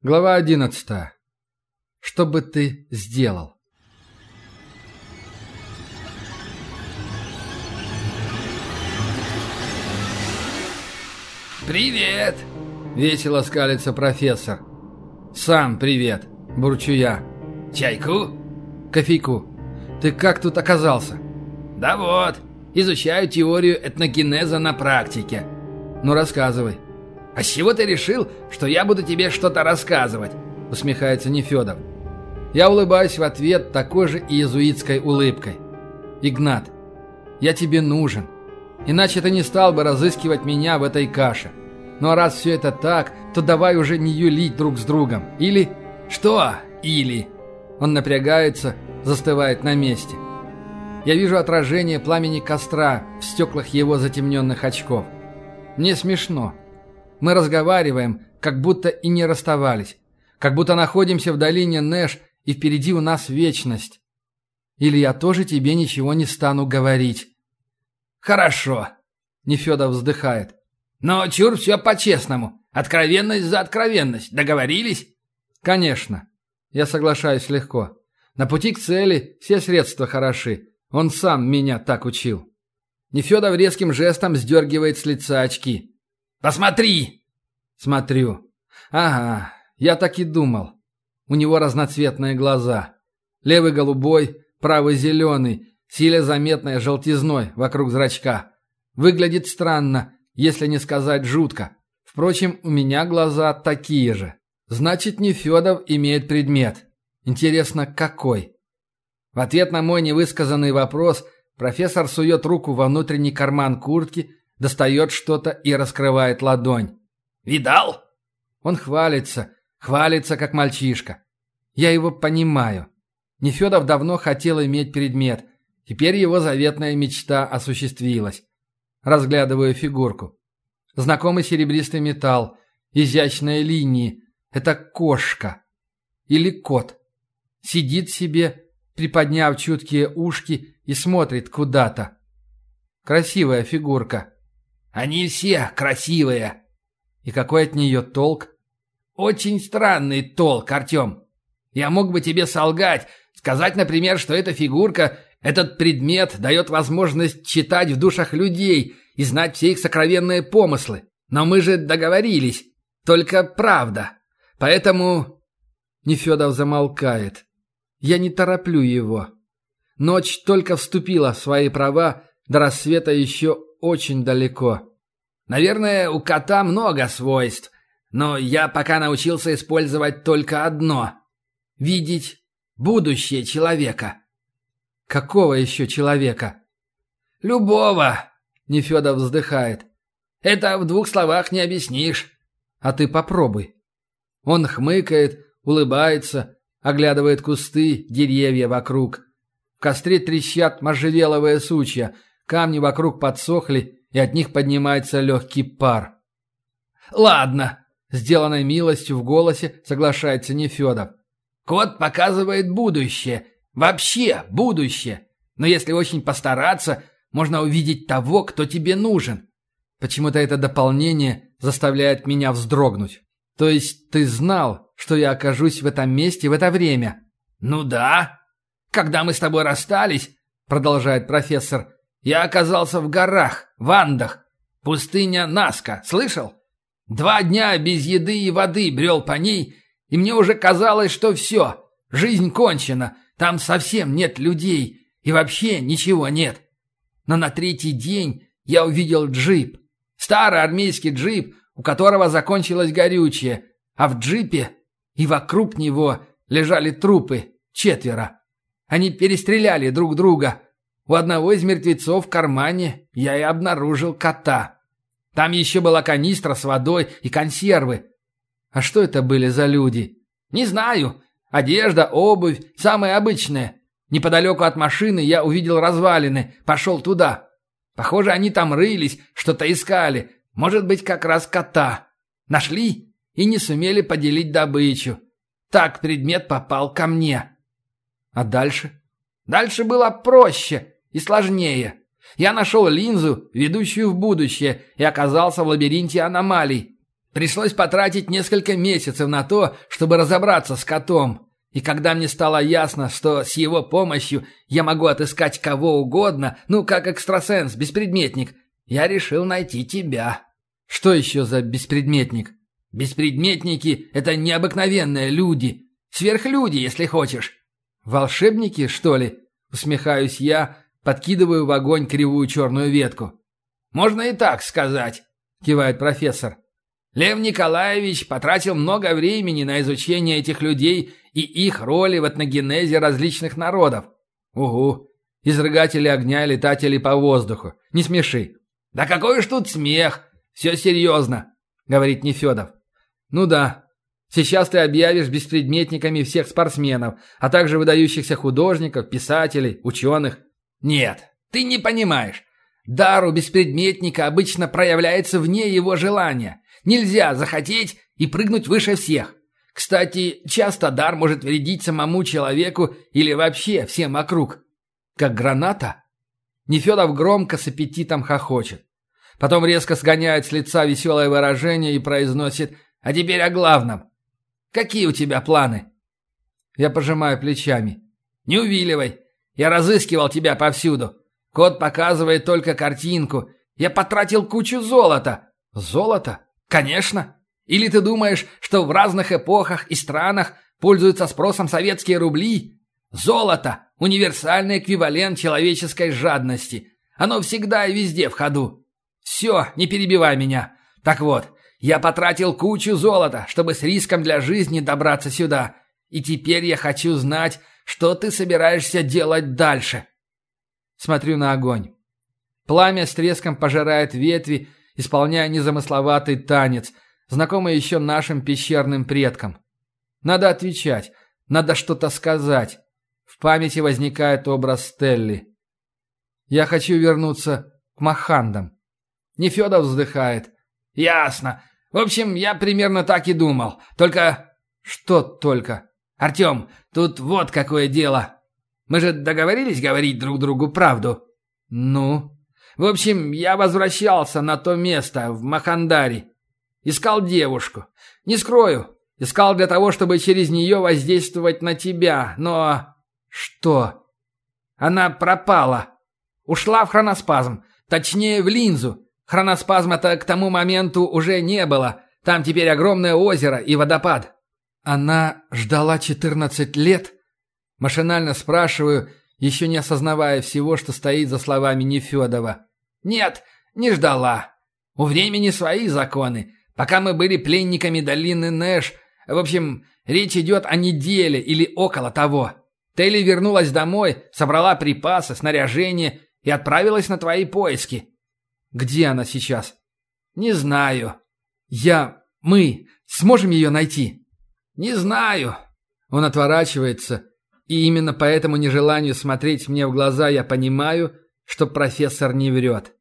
Глава одиннадцатая. Что бы ты сделал? «Привет!» — весело скалится профессор. «Сам привет!» — бурчу я. «Чайку?» «Кофейку. Ты как тут оказался?» «Да вот, изучаю теорию этногенеза на практике». «Ну, рассказывай». «А с чего ты решил, что я буду тебе что-то рассказывать?» — усмехается Нефедов. Я улыбаюсь в ответ такой же иезуитской улыбкой. «Игнат, я тебе нужен. Иначе ты не стал бы разыскивать меня в этой каше. А раз все это так, то давай уже не юлить друг с другом. Или...» «Что «или»?» Он напрягается, застывает на месте. Я вижу отражение пламени костра в стеклах его затемненных очков. Мне смешно. Мы разговариваем, как будто и не расставались. Как будто находимся в долине Нэш, и впереди у нас вечность. Или я тоже тебе ничего не стану говорить. Хорошо. Нефедов вздыхает. Но чур все по-честному. Откровенность за откровенность. Договорились? Конечно. Я соглашаюсь легко. На пути к цели все средства хороши. Он сам меня так учил. Нефедов резким жестом сдергивает с лица очки. «Посмотри!» Смотрю. Ага, я так и думал. У него разноцветные глаза. Левый голубой, правый зеленый, силе заметная желтизной вокруг зрачка. Выглядит странно, если не сказать жутко. Впрочем, у меня глаза такие же. Значит, не Федов имеет предмет. Интересно, какой? В ответ на мой невысказанный вопрос профессор сует руку во внутренний карман куртки, достает что-то и раскрывает ладонь. «Видал?» Он хвалится, хвалится, как мальчишка. Я его понимаю. Нефедов давно хотел иметь предмет. Теперь его заветная мечта осуществилась. Разглядываю фигурку. Знакомый серебристый металл, изящные линии. Это кошка. Или кот. Сидит себе, приподняв чуткие ушки и смотрит куда-то. Красивая фигурка. Они все красивые. И какой от нее толк? Очень странный толк, Артем. Я мог бы тебе солгать, сказать, например, что эта фигурка, этот предмет дает возможность читать в душах людей и знать все их сокровенные помыслы. Но мы же договорились. Только правда. Поэтому...» Нефедов замолкает. Я не тороплю его. Ночь только вступила в свои права, до рассвета еще очень далеко. Наверное, у кота много свойств, но я пока научился использовать только одно — видеть будущее человека. Какого еще человека? Любого, — Нефедов вздыхает. Это в двух словах не объяснишь. А ты попробуй. Он хмыкает, улыбается, оглядывает кусты, деревья вокруг. В костре трещат можжевеловые сучья, камни вокруг подсохли, и от них поднимается легкий пар. «Ладно», — сделанной милостью в голосе соглашается Нефедов. «Кот показывает будущее. Вообще будущее. Но если очень постараться, можно увидеть того, кто тебе нужен». Почему-то это дополнение заставляет меня вздрогнуть. То есть ты знал, что я окажусь в этом месте в это время? Ну да. Когда мы с тобой расстались, продолжает профессор, я оказался в горах, в Андах. Пустыня Наска, слышал? Два дня без еды и воды брел по ней, и мне уже казалось, что все, жизнь кончена, там совсем нет людей, и вообще ничего нет. Но на третий день я увидел джип. Старый армейский джип, у которого закончилось горючее, а в джипе и вокруг него лежали трупы, четверо. Они перестреляли друг друга, у одного из мертвецов в кармане я и обнаружил кота. Там еще была канистра с водой и консервы. А что это были за люди? Не знаю. Одежда, обувь, самые обычные. Неподалеку от машины я увидел развалины, пошел туда. Похоже, они там рылись, что-то искали. Может быть, как раз кота. Нашли и не сумели поделить добычу. Так предмет попал ко мне. А дальше? Дальше было проще и сложнее. Я нашел линзу, ведущую в будущее, и оказался в лабиринте аномалий. Пришлось потратить несколько месяцев на то, чтобы разобраться с котом. И когда мне стало ясно, что с его помощью я могу отыскать кого угодно, ну, как экстрасенс, беспредметник, я решил найти тебя. Что еще за беспредметник? Беспредметники — это необыкновенные люди. Сверхлюди, если хочешь. Волшебники, что ли? Усмехаюсь я, подкидываю в огонь кривую черную ветку. Можно и так сказать, кивает профессор. Лев Николаевич потратил много времени на изучение этих людей и их роли в этногенезе различных народов. Угу. Изрыгатели огня и летатели по воздуху. Не смеши. Да какой уж тут смех. Все серьезно, говорит Нефедов. Ну да. Сейчас ты объявишь беспредметниками всех спортсменов, а также выдающихся художников, писателей, ученых. Нет, ты не понимаешь. Дар у беспредметника обычно проявляется вне его желания. Нельзя захотеть и прыгнуть выше всех. Кстати, часто дар может вредить самому человеку или вообще всем вокруг. Как граната? Нефедов громко с аппетитом хохочет. Потом резко сгоняет с лица веселое выражение и произносит «А теперь о главном. Какие у тебя планы?» Я пожимаю плечами. «Не увиливай. Я разыскивал тебя повсюду. Код показывает только картинку. Я потратил кучу золота». «Золото?» «Конечно. Или ты думаешь, что в разных эпохах и странах пользуются спросом советские рубли? Золото – универсальный эквивалент человеческой жадности. Оно всегда и везде в ходу. Все, не перебивай меня. Так вот, я потратил кучу золота, чтобы с риском для жизни добраться сюда. И теперь я хочу знать, что ты собираешься делать дальше. Смотрю на огонь. Пламя с треском пожирает ветви, исполняя незамысловатый танец – знакомый еще нашим пещерным предкам. Надо отвечать, надо что-то сказать. В памяти возникает образ Стелли. Я хочу вернуться к Махандам. Нефедов вздыхает. Ясно. В общем, я примерно так и думал. Только... Что только? Артем, тут вот какое дело. Мы же договорились говорить друг другу правду. Ну? В общем, я возвращался на то место, в Махандаре. Искал девушку. Не скрою, искал для того, чтобы через нее воздействовать на тебя, но... Что? Она пропала. Ушла в хроноспазм. Точнее, в линзу. Хроноспазма-то к тому моменту уже не было. Там теперь огромное озеро и водопад. Она ждала 14 лет? Машинально спрашиваю, еще не осознавая всего, что стоит за словами Нефедова. Нет, не ждала. У времени свои законы. Пока мы были пленниками долины Нэш, в общем, речь идет о неделе или около того. Телли вернулась домой, собрала припасы, снаряжение и отправилась на твои поиски. Где она сейчас? Не знаю. Я... Мы сможем ее найти? Не знаю. Он отворачивается, и именно по этому нежеланию смотреть мне в глаза я понимаю, что профессор не врет.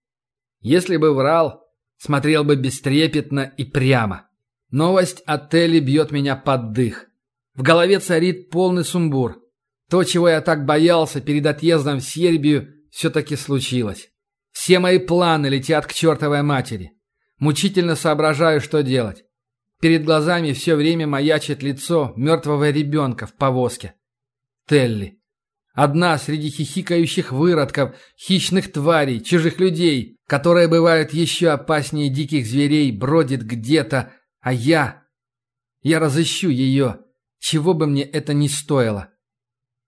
Если бы врал, Смотрел бы бестрепетно и прямо. Новость от Телли бьет меня под дых. В голове царит полный сумбур. То, чего я так боялся перед отъездом в Сербию, все-таки случилось. Все мои планы летят к чертовой матери. Мучительно соображаю, что делать. Перед глазами все время маячит лицо мертвого ребенка в повозке. Телли. Одна среди хихикающих выродков, хищных тварей, чужих людей, которые бывают еще опаснее диких зверей, бродит где-то, а я... Я разыщу ее, чего бы мне это ни стоило.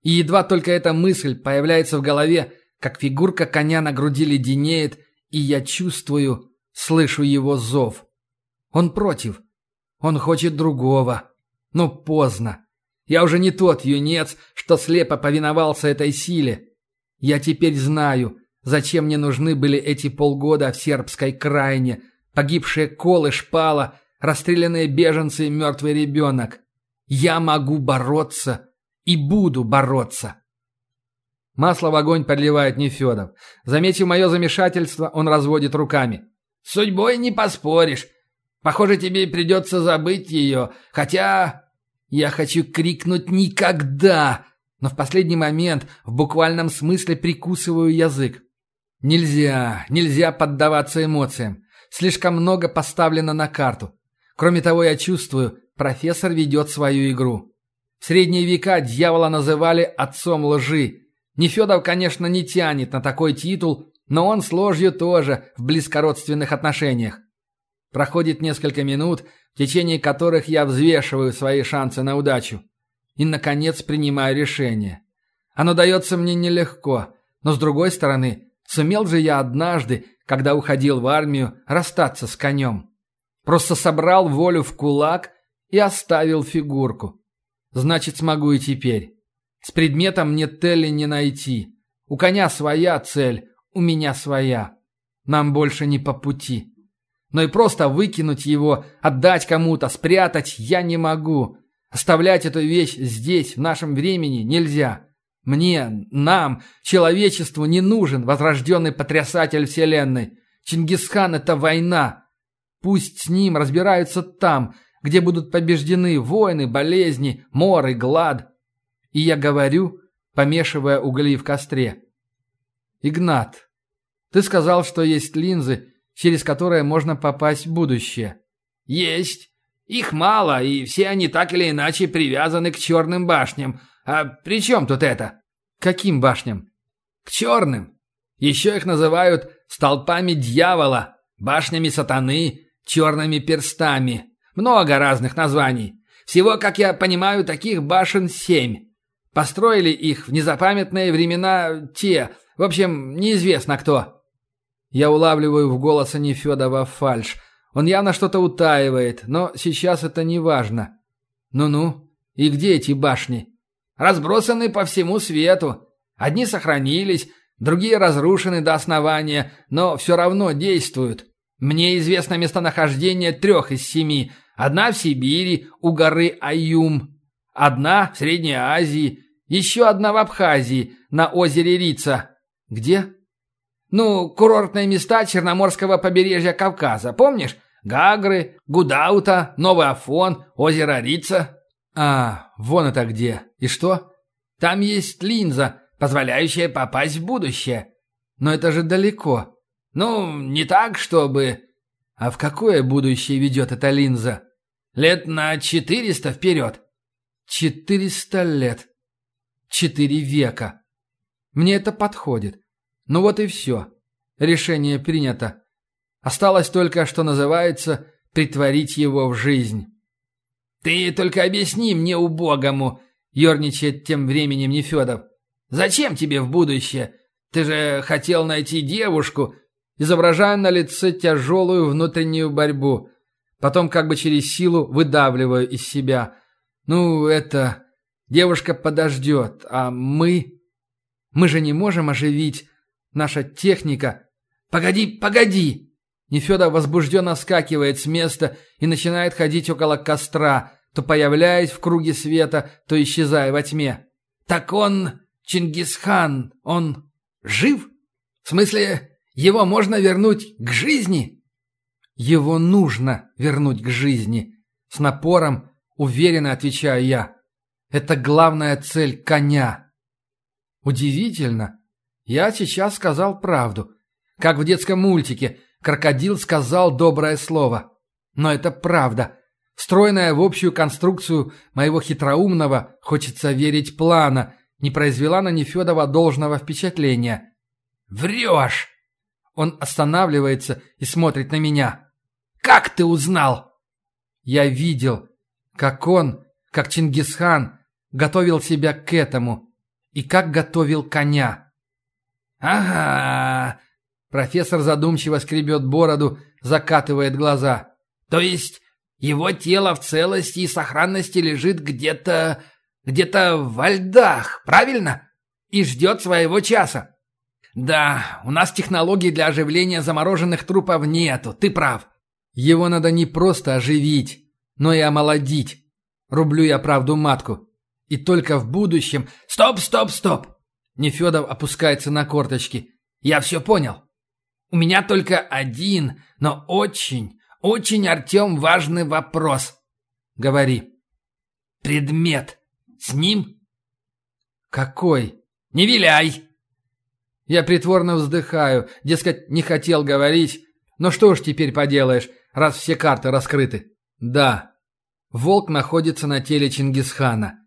И едва только эта мысль появляется в голове, как фигурка коня на груди леденеет, и я чувствую, слышу его зов. Он против. Он хочет другого. Но поздно. Я уже не тот юнец, что слепо повиновался этой силе. Я теперь знаю, зачем мне нужны были эти полгода в сербской крайне, погибшие колы шпала, расстрелянные беженцы и мертвый ребенок. Я могу бороться и буду бороться. Масло в огонь подливает Нефедов. Заметив мое замешательство, он разводит руками. «Судьбой не поспоришь. Похоже, тебе придется забыть ее, хотя я хочу крикнуть «Никогда!», но в последний момент в буквальном смысле прикусываю язык. Нельзя, нельзя поддаваться эмоциям. Слишком много поставлено на карту. Кроме того, я чувствую, профессор ведет свою игру. В средние века дьявола называли отцом лжи. Нефедов, конечно, не тянет на такой титул, но он с ложью тоже в близкородственных отношениях. Проходит несколько минут, в течение которых я взвешиваю свои шансы на удачу. И, наконец, принимаю решение. Оно дается мне нелегко, но, с другой стороны, сумел же я однажды, когда уходил в армию, расстаться с конем. Просто собрал волю в кулак и оставил фигурку. Значит, смогу и теперь. С предметом мне Телли не найти. У коня своя цель, у меня своя. Нам больше не по пути. Но и просто выкинуть его, отдать кому-то, спрятать я не могу. Оставлять эту вещь здесь, в нашем времени, нельзя. Мне, нам, человечеству не нужен возрожденный потрясатель Вселенной. Чингисхан — это война. Пусть с ним разбираются там, где будут побеждены войны, болезни, мор и глад. И я говорю, помешивая угли в костре. Игнат, ты сказал, что есть линзы, через которые можно попасть в будущее. Есть. Их мало, и все они так или иначе привязаны к черным башням. А при чем тут это? Каким башням? К черным. Еще их называют столпами дьявола, башнями сатаны, черными перстами. Много разных названий. Всего, как я понимаю, таких башен семь. Построили их в незапамятные времена те, в общем, неизвестно кто. Я улавливаю в голосе Нефедова фальшь. Он явно что-то утаивает, но сейчас это не важно. Ну-ну, и где эти башни? Разбросаны по всему свету. Одни сохранились, другие разрушены до основания, но все равно действуют. Мне известно местонахождение трех из семи. Одна в Сибири, у горы Аюм. Одна в Средней Азии. Еще одна в Абхазии, на озере Рица. Где? Ну, курортные места Черноморского побережья Кавказа, помнишь? Гагры, Гудаута, Новый Афон, озеро Рица. А, вон это где. И что? Там есть линза, позволяющая попасть в будущее. Но это же далеко. Ну, не так, чтобы... А в какое будущее ведет эта линза? Лет на четыреста вперед. Четыреста лет. Четыре века. Мне это подходит. Ну вот и все. Решение принято. Осталось только, что называется, притворить его в жизнь. «Ты только объясни мне, убогому!» — ерничает тем временем Нефедов. «Зачем тебе в будущее? Ты же хотел найти девушку!» Изображая на лице тяжелую внутреннюю борьбу. Потом как бы через силу выдавливаю из себя. «Ну, это... Девушка подождет, а мы...» «Мы же не можем оживить Наша техника... Погоди, погоди! Нефедов возбужденно скакивает с места и начинает ходить около костра, то появляясь в круге света, то исчезая во тьме. Так он... Чингисхан, он жив? В смысле, его можно вернуть к жизни? Его нужно вернуть к жизни. С напором, уверенно отвечаю я. Это главная цель коня. Удивительно, я сейчас сказал правду. Как в детском мультике крокодил сказал доброе слово. Но это правда. Встроенная в общую конструкцию моего хитроумного, хочется верить, плана, не произвела на Нефедова должного впечатления. «Врешь!» Он останавливается и смотрит на меня. «Как ты узнал?» Я видел, как он, как Чингисхан, готовил себя к этому и как готовил коня. «Ага!» Профессор задумчиво скребет бороду, закатывает глаза. «То есть его тело в целости и сохранности лежит где-то... где-то во льдах, правильно? И ждет своего часа?» «Да, у нас технологий для оживления замороженных трупов нету, ты прав». «Его надо не просто оживить, но и омолодить. Рублю я правду матку. И только в будущем...» «Стоп, стоп, стоп!» Нефедов опускается на корточки. «Я все понял. У меня только один, но очень, очень, Артем, важный вопрос. Говори. Предмет. С ним?» «Какой?» «Не виляй!» Я притворно вздыхаю, дескать, не хотел говорить. Но что ж теперь поделаешь, раз все карты раскрыты? Да. Волк находится на теле Чингисхана.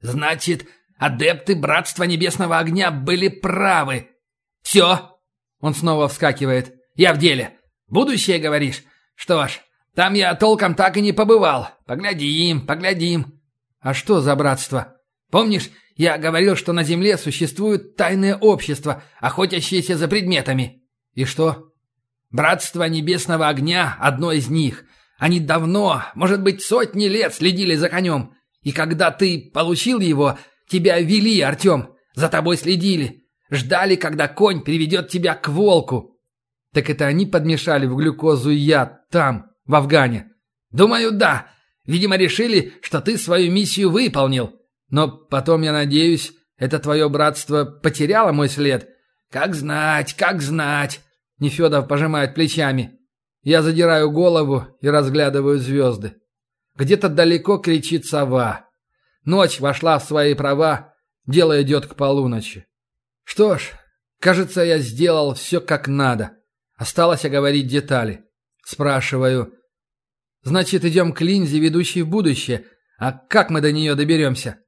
Значит, адепты Братства Небесного Огня были правы. Все. Он снова вскакивает. Я в деле. Будущее, говоришь? Что ж, там я толком так и не побывал. Поглядим, поглядим. А что за братство? Помнишь, я говорил, что на Земле существуют тайные общества, охотящиеся за предметами. И что? Братство Небесного Огня – одно из них. Они давно, может быть, сотни лет следили за конем. И когда ты получил его, тебя вели, Артем. За тобой следили. Ждали, когда конь приведет тебя к волку. Так это они подмешали в глюкозу яд там, в Афгане? Думаю, да. Видимо, решили, что ты свою миссию выполнил. Но потом, я надеюсь, это твое братство потеряло мой след? Как знать, как знать. Нефедов пожимает плечами. Я задираю голову и разглядываю звезды. Где-то далеко кричит сова. Ночь вошла в свои права, дело идет к полуночи. Что ж, кажется, я сделал все как надо. Осталось оговорить детали. Спрашиваю. Значит, идем к линзе, ведущей в будущее. А как мы до нее доберемся?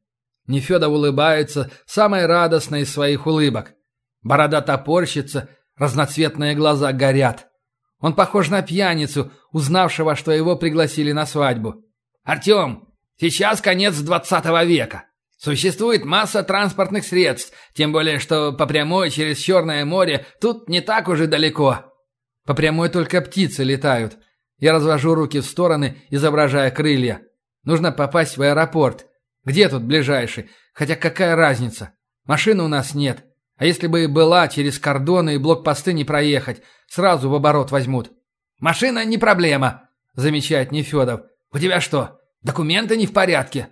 Нефедов улыбается, самой радостной из своих улыбок. Борода топорщится, разноцветные глаза горят. Он похож на пьяницу, узнавшего, что его пригласили на свадьбу. «Артем, сейчас конец двадцатого века. Существует масса транспортных средств, тем более, что по прямой через Черное море тут не так уже далеко. По прямой только птицы летают. Я развожу руки в стороны, изображая крылья. Нужно попасть в аэропорт. Где тут ближайший? Хотя какая разница? Машины у нас нет. А если бы и была, через кордоны и блокпосты не проехать. Сразу в оборот возьмут. «Машина не проблема», — замечает Нефедов. «У тебя что, документы не в порядке?»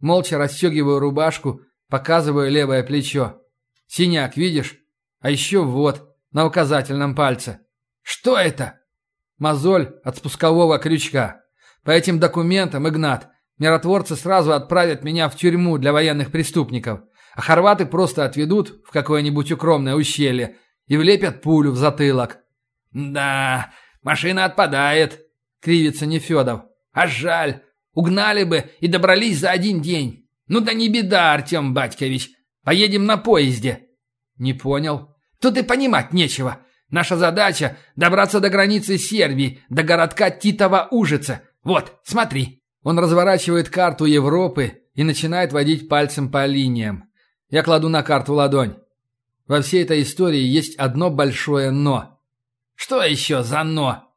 Молча расстегиваю рубашку, показываю левое плечо. Синяк, видишь? А еще вот, на указательном пальце. «Что это?» «Мозоль от спускового крючка. По этим документам, Игнат, миротворцы сразу отправят меня в тюрьму для военных преступников, а хорваты просто отведут в какое-нибудь укромное ущелье и влепят пулю в затылок». «Да, машина отпадает», — кривится Нефедов. «А жаль, угнали бы и добрались за один день. Ну да не беда, Артем Батькович, поедем на поезде». «Не понял». «Тут и понимать нечего. Наша задача – добраться до границы Сербии, до городка Титова-Ужица. Вот, смотри». Он разворачивает карту Европы и начинает водить пальцем по линиям. Я кладу на карту ладонь. Во всей этой истории есть одно большое «но». «Что еще за «но»?»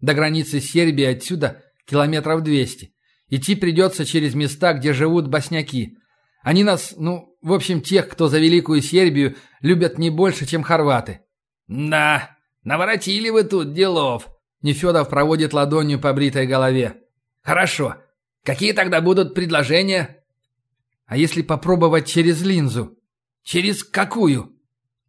До границы Сербии отсюда километров двести. Идти придется через места, где живут босняки. Они нас, ну, в общем, тех, кто за Великую Сербию, любят не больше, чем хорваты. «Да, наворотили вы тут делов», — Нефедов проводит ладонью по бритой голове. «Хорошо. Какие тогда будут предложения?» «А если попробовать через линзу?» «Через какую?»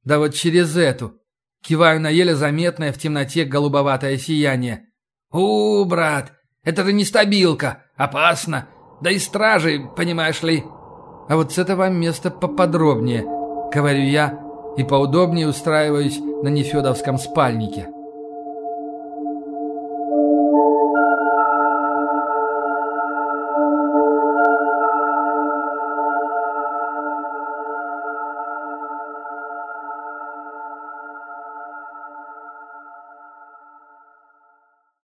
«Да вот через эту». Киваю на еле заметное в темноте голубоватое сияние. «У, брат, это же не стабилка. Опасно. Да и стражи, понимаешь ли». «А вот с этого места поподробнее», — говорю я, и поудобнее устраиваюсь на нефедовском спальнике.